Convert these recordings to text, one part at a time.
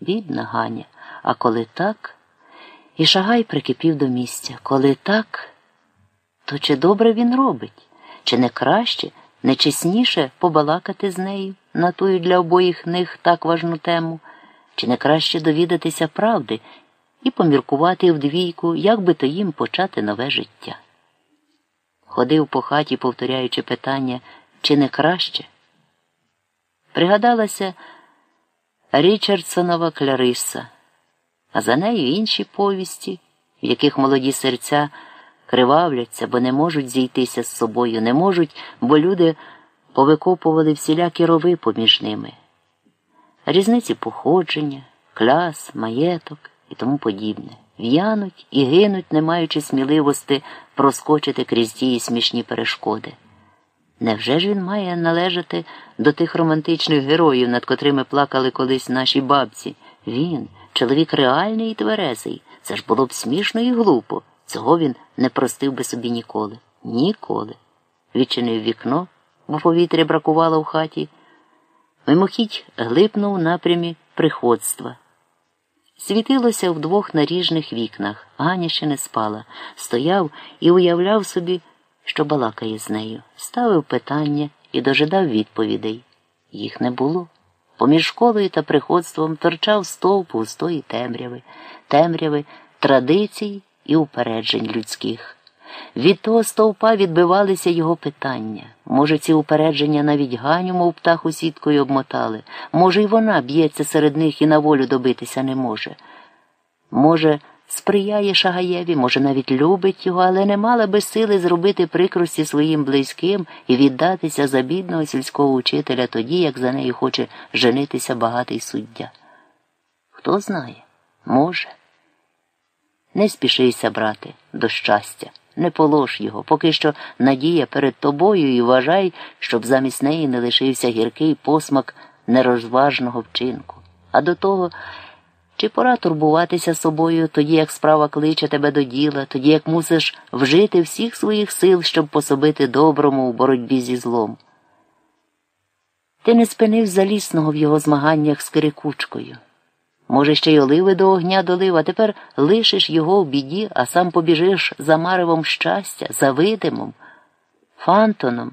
Бідна Ганя, а коли так, і шагай прикипів до місця. Коли так, то чи добре він робить, чи не краще, не чесніше побалакати з нею на тую для обоїх них так важну тему, чи не краще довідатися правди і поміркувати вдвійку, як би то їм почати нове життя. Ходив по хаті, повторяючи питання, чи не краще. Пригадалася Річардсонова Кляриса, а за нею інші повісті, в яких молоді серця кривавляться, бо не можуть зійтися з собою, не можуть, бо люди повикопували всілякі рови поміж ними, різниці походження, кляс, маєток і тому подібне. В'януть і гинуть, не маючи сміливості проскочити крізь ті смішні перешкоди. Невже ж він має належати до тих романтичних героїв, над котрими плакали колись наші бабці? Він, чоловік реальний і тверезий. Це ж було б смішно і глупо. Цього він не простив би собі ніколи. Ніколи. Відчинив вікно, бо повітря бракувало в хаті. Мимохідь глипнув напрямі приходства. Світилося в двох наріжних вікнах. Ганя ще не спала, стояв і уявляв собі, що балакає з нею, ставив питання і дожидав відповідей. Їх не було. Поміж школою та приходством торчав стовп густої темряви, темряви традицій і упереджень людських. Від того стовпа відбивалися його питання. Може, ці упередження навіть Ганю, мов птаху сіткою обмотали. Може, й вона б'ється серед них і на волю добитися не може. Може, сприяє Шагаєві, може, навіть любить його, але не мала би сили зробити прикрості своїм близьким і віддатися за бідного сільського учителя тоді, як за нею хоче женитися багатий суддя. Хто знає, може. Не спішися, брате, до щастя, не полож його, поки що надія перед тобою і вважай, щоб замість неї не лишився гіркий посмак нерозважного вчинку. А до того, чи пора турбуватися собою тоді, як справа кличе тебе до діла, тоді як мусиш вжити всіх своїх сил, щоб пособити доброму у боротьбі зі злом. Ти не спинив залісного в його змаганнях з Кирикучкою. Може, ще й оливи до огня долив, а тепер лишиш його в біді, а сам побіжиш за маревом щастя, за видимом, фантоном,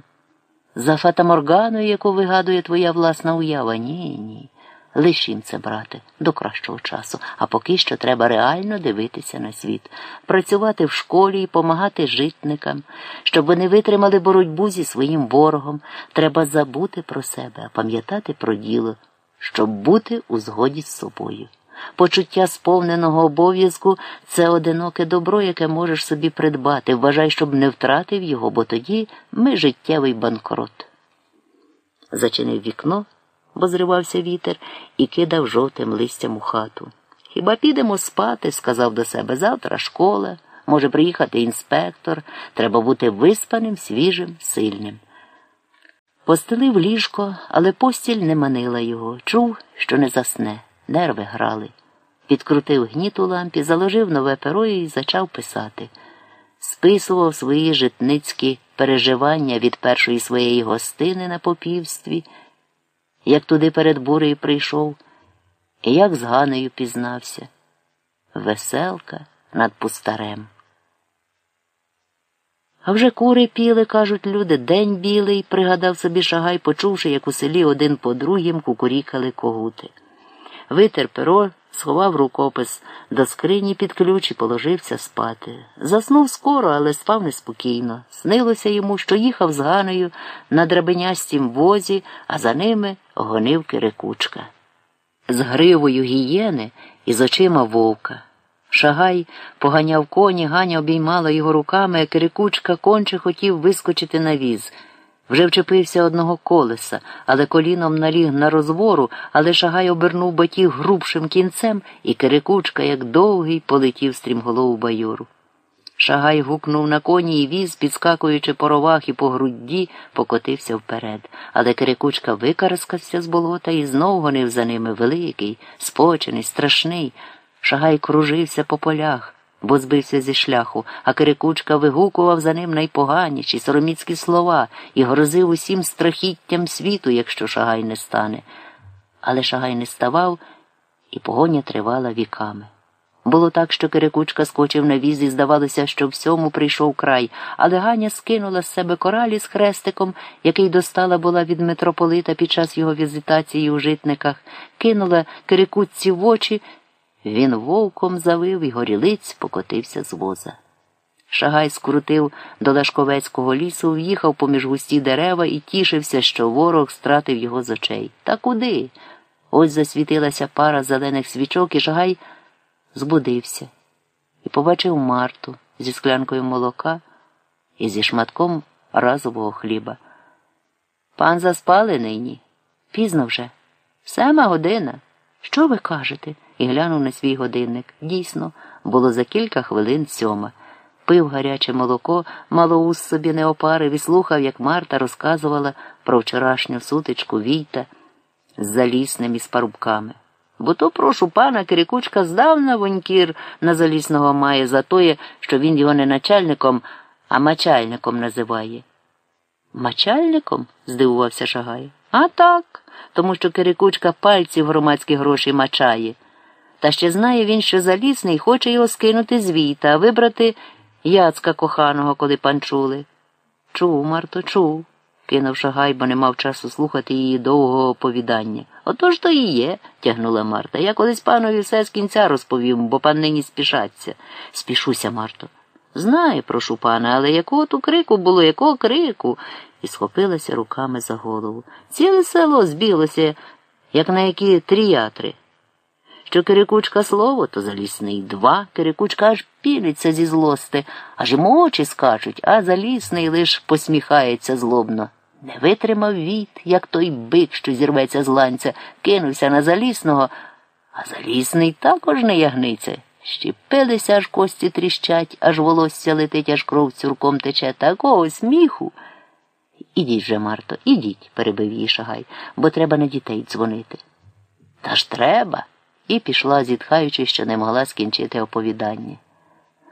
за фатаморганою, яку вигадує твоя власна уява. Ні, ні. Лиш їм це, брате, до кращого часу, а поки що треба реально дивитися на світ, працювати в школі і помагати житникам, щоб вони витримали боротьбу зі своїм ворогом. Треба забути про себе, а пам'ятати про діло щоб бути у згоді з собою. Почуття сповненого обов'язку це одиноке добро, яке можеш собі придбати. Вважай, щоб не втратив його, бо тоді ми життєвий банкрот. Зачинив вікно, бо зривався вітер, і кидав жовтим листям у хату. Хіба підемо спати? сказав до себе. Завтра школа, може приїхати інспектор. Треба бути виспаним, свіжим, сильним. Постелив ліжко, але постіль не манила його. Чув, що не засне, нерви грали. Підкрутив гніт у лампі, заложив нове перо і зачав писати. Списував свої житницькі переживання від першої своєї гостини на попівстві, як туди перед бурею прийшов, і як з Ганею пізнався. Веселка над пустарем. А вже кури піли, кажуть люди, день білий, пригадав собі шагай, почувши, як у селі один по другім кукурікали когути. Витер перо, сховав рукопис до скрині під ключ і положився спати. Заснув скоро, але спав неспокійно. Снилося йому, що їхав з Ганею на драбенястім возі, а за ними гонив Кирикучка. З гривою гієни і з очима вовка. Шагай поганяв коні, Ганя обіймала його руками, а Кирикучка конче хотів вискочити на віз. Вже вчепився одного колеса, але коліном наліг на розвору, але шагай обернув батіг грубшим кінцем, і Кирикучка, як довгий, полетів стрімголову байору. Шагай гукнув на коні і віз, підскакуючи по ровах і по грудді, покотився вперед. Але Кирикучка викарскався з болота і знов гонив за ними великий, спочений, страшний. Шагай кружився по полях, бо збився зі шляху, а Кирикучка вигукував за ним найпоганіші сороміцькі слова і грозив усім страхіттям світу, якщо шагай не стане. Але шагай не ставав і погоня тривала віками. Було так, що Кирикучка скочив на віз і здавалося, що всьому прийшов край, але Ганя скинула з себе коралі з хрестиком, який достала була від митрополита під час його візитації у житниках, кинула Кирикутці в очі. Він вовком завив і горілиць покотився з воза. Шагай скрутив до Лашковецького лісу, в'їхав поміж густі дерева і тішився, що ворог стратив його з очей. Та куди? Ось засвітилася пара зелених свічок, і Шагай збудився і побачив Марту зі склянкою молока і зі шматком разового хліба. Пан заспали нині? Пізно вже. Сема година. Що ви кажете? І глянув на свій годинник. Дійсно, було за кілька хвилин сьома. Пив гаряче молоко, мало ус собі не опарив і слухав, як Марта розказувала про вчорашню сутичку Війта з залісним і з парубками. Бо то, прошу пана, Кирикучка здавна вонькір на залісного має за тоє, що він його не начальником, а мачальником називає. Мачальником? здивувався Шагай. А так, тому що Кирикучка пальці в громадські гроші мачає. Та ще знає він, що залісний хоче його скинути з віта, а вибрати яцка коханого, коли панчули. Чув, Марто, чув кинув шагай, бо не мав часу слухати її довгого оповідання. Отож то і є, тягнула Марта. Я колись панові все з кінця розповім, бо пан нині спішаться. Спішуся, Марто. Знаю, прошу пана, але якого ту крику було, якого крику? І схопилася руками за голову. Ціле село збіглося, як на які тріятри. Що Кирикучка слово, то залісний два. Кирикучка аж пілиться зі злости, аж йому очі скачуть, а залісний лиш посміхається злобно. Не витримав віт, як той бик, що зірветься з ланця, кинувся на залісного, а залісний також не ягниться. Щепилися, аж кості тріщать, аж волосся летить, аж кров цюрком тече. Такого сміху. Ідіть же, Марто, ідіть, перебив її шагай, бо треба на дітей дзвонити. Та ж треба. І пішла, зітхаючи, що не могла скінчити оповідання.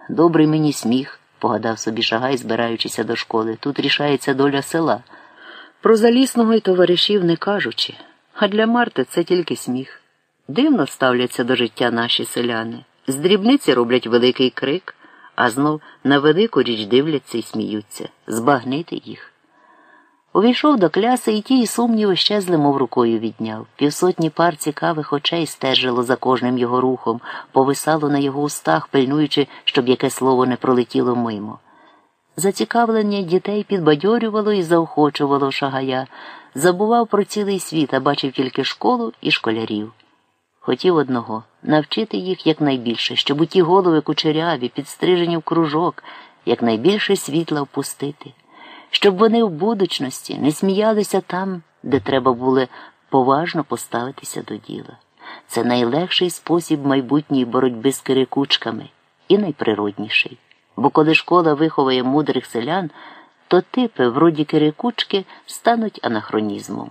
Добрий мені сміх, погадав собі шагай, збираючися до школи. Тут рішається доля села. Про залісного й товаришів не кажучи, а для Марти це тільки сміх. Дивно ставляться до життя наші селяни. З дрібниці роблять великий крик, а знов на велику річ дивляться і сміються, збагнити їх. Увійшов до кляси, і ті сумніви щезли, мов рукою відняв. Півсотні пар цікавих очей стежило за кожним його рухом, повисало на його устах, пильнуючи, щоб яке слово не пролетіло мимо. Зацікавлення дітей підбадьорювало і заохочувало шагая, забував про цілий світ, а бачив тільки школу і школярів. Хотів одного навчити їх якнайбільше, щоб у ті голови кучеряві, підстрижені в кружок, якнайбільше світла впустити, щоб вони в будучності не сміялися там, де треба було поважно поставитися до діла. Це найлегший спосіб майбутньої боротьби з кирикучками і найприродніший. Бо коли школа виховує мудрих селян, то типи, вроді кирикучки, стануть анахронізмом.